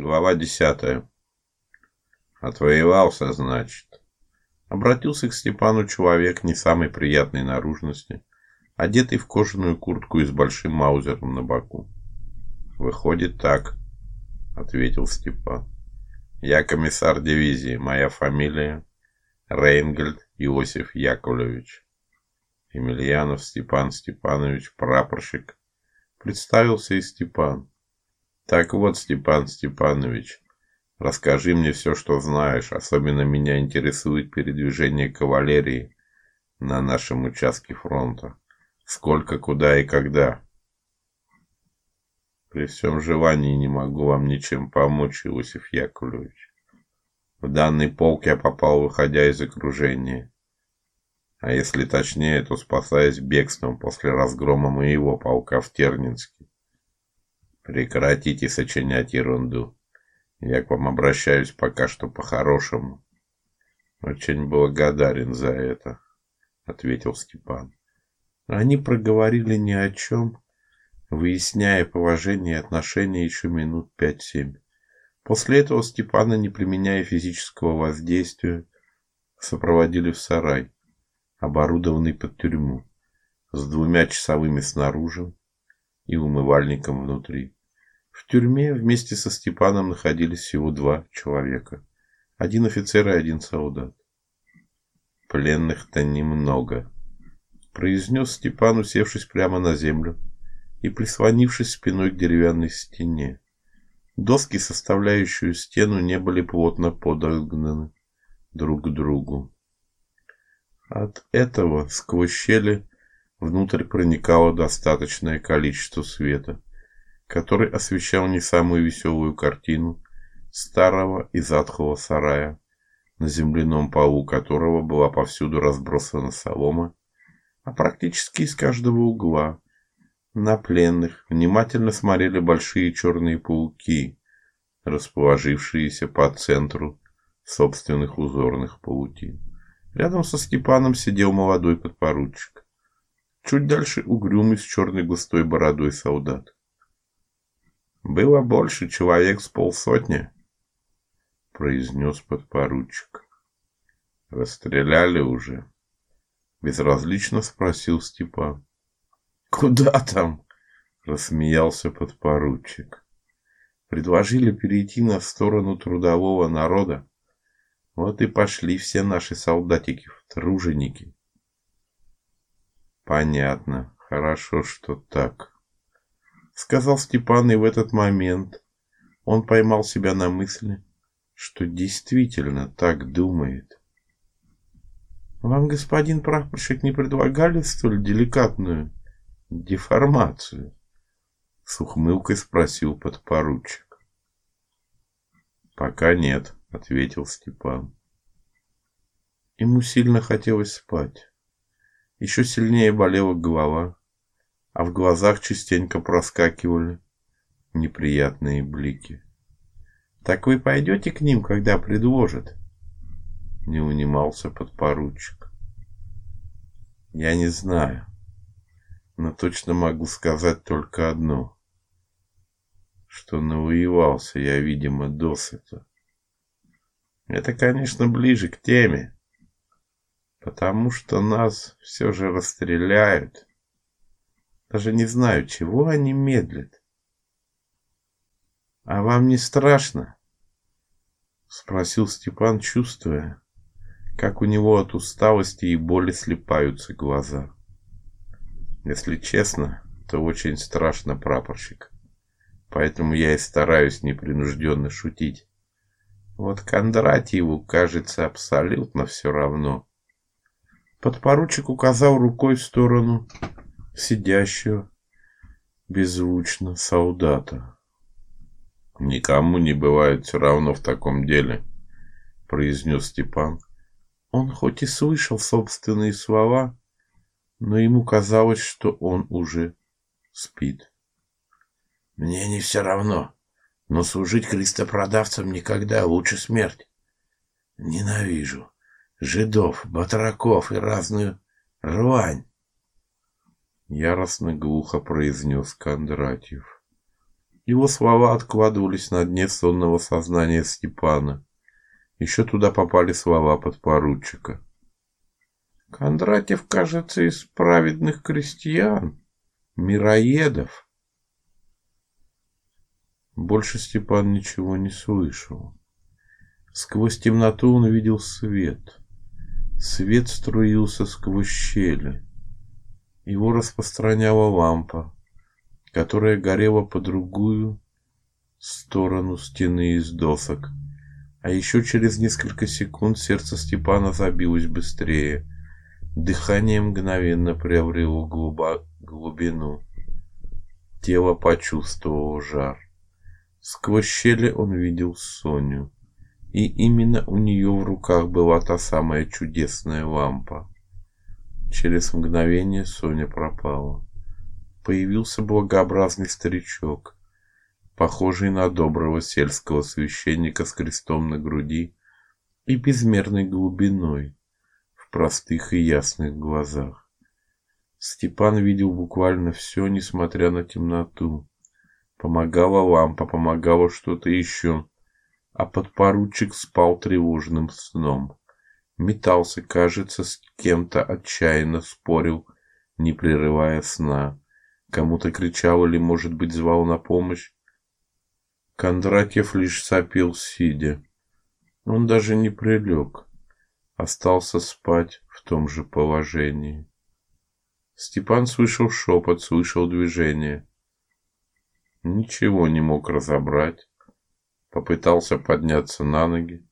Глава десятая. Отвоевался, значит. Обратился к Степану человек не самой приятной наружности, одетый в кожаную куртку и с большим маузером на боку. Выходит так, ответил Степан. Я комиссар дивизии, моя фамилия Рейнгольд Иосиф Яковлевич. Емельянов Степан Степанович, прапорщик. Представился и Степан. Так вот, Степан Степанович, расскажи мне все, что знаешь. Особенно меня интересует передвижение кавалерии на нашем участке фронта. Сколько, куда и когда. При всем желании не могу вам ничем помочь, Иосиф Яковлевич. В данный полк я попал, выходя из окружения а если точнее, то спасаясь бегством после разгрома моего полка в Тернинске. Прекратите сочинять ерунду. Я к вам обращаюсь пока что по-хорошему. Очень благодарен за это, ответил Степан. Они проговорили ни о чем, выясняя положение и отношения еще минут пять-семь. После этого Степана, не применяя физического воздействия, сопроводили в сарай оборудованный под тюрьму, с двумя часовыми снаружи и умывальником внутри. В тюрьме вместе со Степаном находились всего два человека: один офицер и один солдат. Пленных-то немного, произнес Степан, усевшись прямо на землю и прислонившись спиной к деревянной стене. Доски, составляющие стену, не были плотно подогнаны друг к другу. От этого сквозь щели внутрь проникало достаточное количество света, который освещал не самую веселую картину старого и затхлого сарая, на земляном полу которого была повсюду разбросана солома, а практически из каждого угла на пленных внимательно смотрели большие черные пауки, расположившиеся по центру собственных узорных паутин. Рядом со Степаном сидел молодой подпоручик. Чуть дальше угрюмый с черной густой бородой солдат. Было больше человек с полсотни, произнес подпоручик. Расстреляли уже? безразлично спросил Степан. Куда там? рассмеялся подпоручик. Предложили перейти на сторону трудового народа. Вот и пошли все наши солдатики в труженики. Понятно. Хорошо, что так, сказал Степан, и в этот момент он поймал себя на мысли, что действительно так думает. Вам, господин прапорщик, не предлагали столь деликатную деформацию? с ухмылкой спросил подпоручик. Пока нет, ответил Степан. Ему сильно хотелось спать. Еще сильнее болела голова, а в глазах частенько проскакивали неприятные блики. Так вы пойдете к ним, когда предложат? Не унимался подпоручик. Я не знаю, но точно могу сказать только одно, что навоевался я, видимо, досыта. Это, конечно, ближе к теме, потому что нас все же расстреляют. Даже не знаю, чего они медлят. А вам не страшно? спросил Степан, чувствуя, как у него от усталости и боли слепаются глаза. Если честно, то очень страшно, прапорщик. Поэтому я и стараюсь непринужденно шутить. Вот Кондратьеву, кажется, абсолютно все равно. Подпоручик указал рукой в сторону сидящего беззвучно солдата. Никому не бывает все равно в таком деле, произнес Степан. Он хоть и слышал собственные слова, но ему казалось, что он уже спит. Мне не все равно, но служить крестопродавцам никогда лучше смерть. Ненавижу жидов, батраков и разную рвань. Яростно глухо произнес Кондратьев. Его слова откладывались на дне сонного сознания Степана. Еще туда попали слова подпоручика. Кондратьев, кажется, из праведных крестьян, мироедов. Больше Степан ничего не слышал. Сквозь темноту он видел свет. Свет струился сквозь щели. Его распространяла лампа которая горела по другую сторону стены из досок. А еще через несколько секунд сердце Степана забилось быстрее. Дыхание мгновенно приобрело глубо... глубину. Тело почувствовало жар. Сквозь щели он видел Соню. И именно у нее в руках была та самая чудесная лампа. Через мгновение Соня пропала появился благообразный старичок, похожий на доброго сельского священника с крестом на груди и безмерной глубиной в простых и ясных глазах. Степан видел буквально все, несмотря на темноту. Помогала лампа, помогало что-то еще, а подпоручик спал тревожным сном. Метался, кажется, с кем-то отчаянно спорил, не прерывая сна. Кому-то кричал или, может быть, звал на помощь. Кондратьев лишь сопел сидя. Он даже не прилег, остался спать в том же положении. Степан слышал шепот, слышал движение. Ничего не мог разобрать. Попытался подняться на ноги,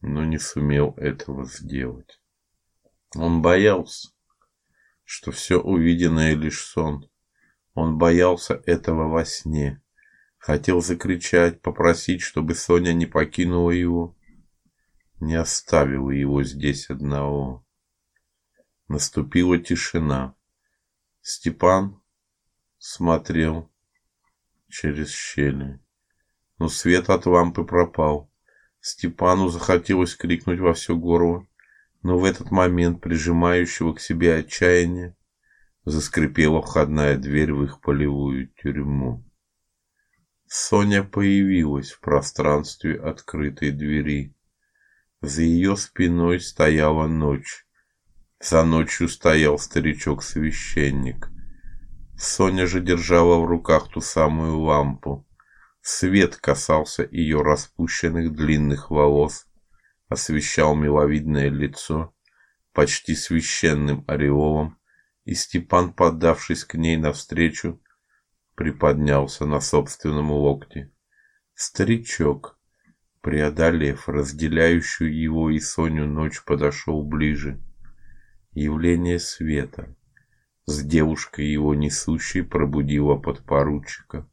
но не сумел этого сделать. Он боялся, что все увиденное лишь сон. Он боялся этого во сне. Хотел закричать, попросить, чтобы Соня не покинула его, не оставила его здесь одного. Наступила тишина. Степан смотрел через щели. Но свет от лампы пропал. Степану захотелось крикнуть во все горло, но в этот момент прижимающего к себе отчаяния заскрипела входная дверь в их полевую тюрьму. Соня появилась в пространстве открытой двери. За ее спиной стояла ночь. За ночью стоял старичок-священник. Соня же держала в руках ту самую лампу. Свет касался ее распущенных длинных волос, освещал миловидное лицо почти священным ореолом и Степан, поддавшись к ней навстречу, приподнялся на собственном локте. Старичок, преодолев разделяющую его и Соню ночь, подошел ближе. Явление света с девушкой его несущей пробудило подпоручика.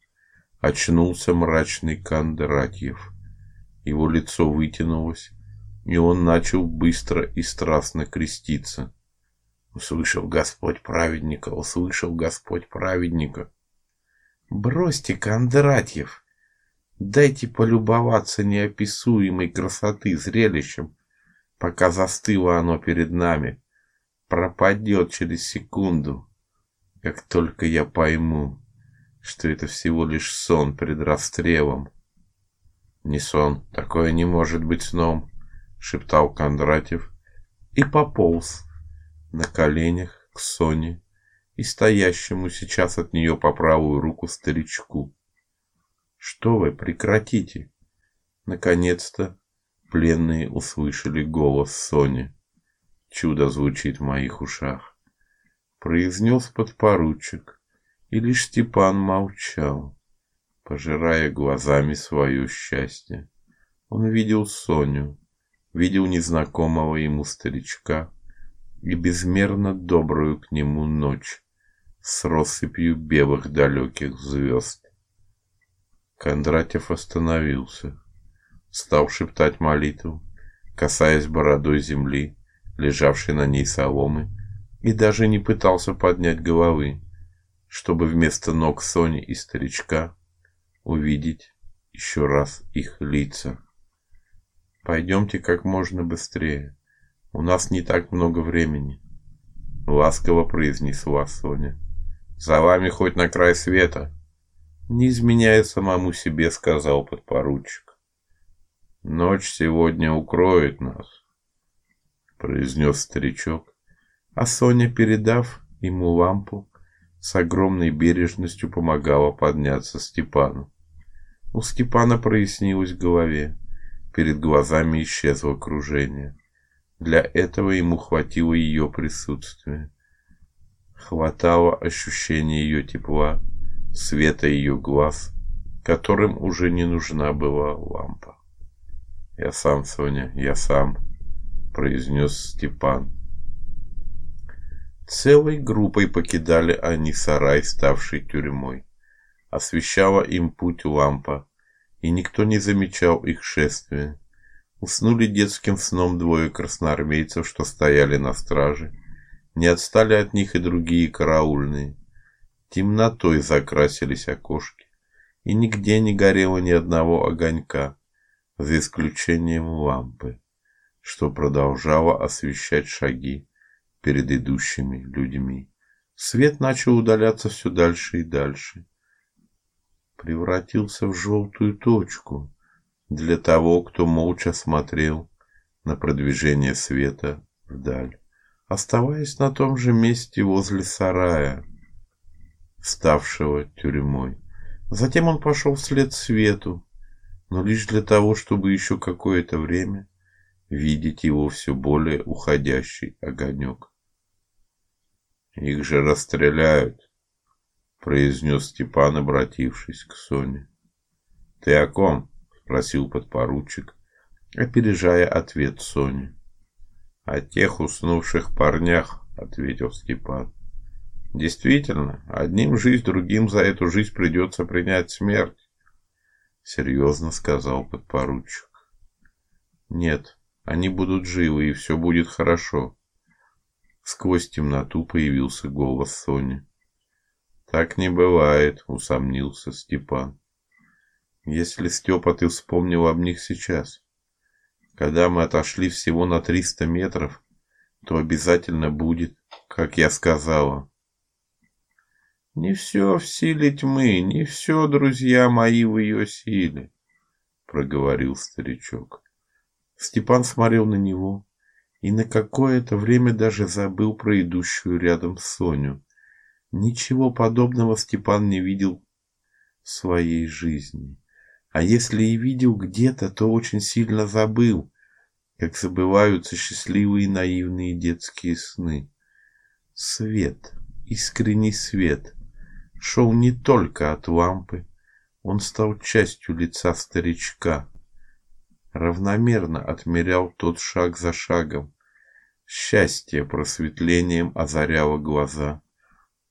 Очнулся мрачный Кондратьев. Его лицо вытянулось, и он начал быстро и страстно креститься. Услышал Господь праведника, услышал Господь праведника. Бросьте, Кондратьев, дайте полюбоваться неописуемой красоты зрелищем, пока застыло оно перед нами. Пропадет через секунду, как только я пойму, что это всего лишь сон пред расстрелом. Не сон, такое не может быть сном, шептал Кондратьев и пополз на коленях к Соне и стоящему сейчас от нее по правую руку старичку. Что вы, прекратите. Наконец-то пленные услышали голос Сони. Чудо звучит в моих ушах, произнес подпоручик, и лишь Степан молчал, пожирая глазами свое счастье. Он видел Соню, видел незнакомого ему старичка, и безмерно добрую к нему ночь с россыпью белых далеких звезд. Кондратьев остановился, стал шептать молитву, касаясь бородой земли, лежавшей на ней соломы, и даже не пытался поднять головы, чтобы вместо ног Сони и старичка увидеть еще раз их лица. Пойдемте как можно быстрее. У нас не так много времени, ласково произнесла Соня. За вами хоть на край света. Не изменяя самому себе, сказал подпоручик. Ночь сегодня укроет нас, произнес старичок, а Соня, передав ему лампу, с огромной бережностью помогала подняться Степану. У Степана прояснилось в голове. Перед глазами исчезло окружение. Для этого ему хватило ее присутствия. Хватало ощущения ее тепла, света ее глаз, которым уже не нужна была лампа. "Я сам, Соня, я сам", произнес Степан. Целой группой покидали они сарай, ставший тюрьмой. Освещала им путь лампа, и никто не замечал их шествия. Уснули детским сном двое красноармейцев, что стояли на страже. Не отстали от них и другие караульные. Темнотой закрасились окошки, и нигде не горело ни одного огонька, за исключением лампы, что продолжала освещать шаги перед идущими людьми. Свет начал удаляться все дальше и дальше. Превратился в желтую точку для того, кто молча смотрел на продвижение света вдаль, оставаясь на том же месте возле сарая, ставшего тюрьмой. Затем он пошел вслед свету, но лишь для того, чтобы еще какое-то время видеть его все более уходящий огонек. Их же расстреляют, произнес Степан, обратившись к Соне. Ты о ком? спросил подпоручик, опережая ответ Сони. О тех уснувших парнях, ответил Степан. Действительно, одним жизнь, другим за эту жизнь придется принять смерть, серьезно сказал подпоручик. Нет, они будут живы, и все будет хорошо. Сквозь темноту появился голос Сони. Так не бывает, усомнился Степан. Если Степа ты вспомнил об них сейчас, когда мы отошли всего на триста метров, то обязательно будет, как я сказала. Не все в силе тьмы, не все, друзья мои, в ее силе, проговорил старичок. Степан смотрел на него, и на какое-то время даже забыл про идущую рядом Соню. Ничего подобного Степан не видел в своей жизни. А если и видел где-то, то очень сильно забыл, как забываются счастливые наивные детские сны. Свет, искренний свет, шел не только от лампы, он стал частью лица старичка, равномерно отмерял тот шаг за шагом, Счастье просветлением озаряло глаза.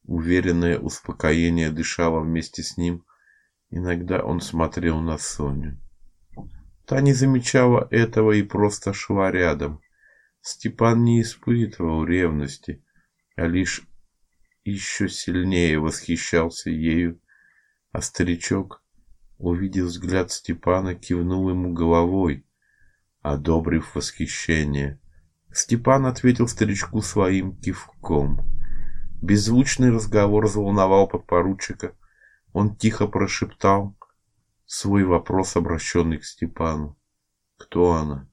Уверенное успокоение дышало вместе с ним. Иногда он смотрел на Соню. Та не замечала этого и просто шла рядом. Степан не испытывал ревности, а лишь еще сильнее восхищался ею. А старичок, увидев взгляд Степана, кивнул ему головой, одобрив восхищение. Степан ответил старичку своим кивком. Беззвучный разговор взволновал подпоручика. Он тихо прошептал свой вопрос, обращенный к Степану. Кто она?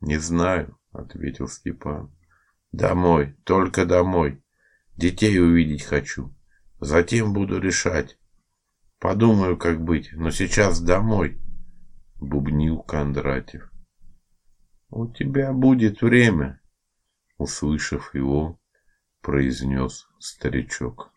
Не знаю, ответил Степан. Домой, только домой. Детей увидеть хочу. Затем буду решать. Подумаю, как быть, но сейчас домой, бубнил Кондратьев. У тебя будет время, услышав его, произнес старичок.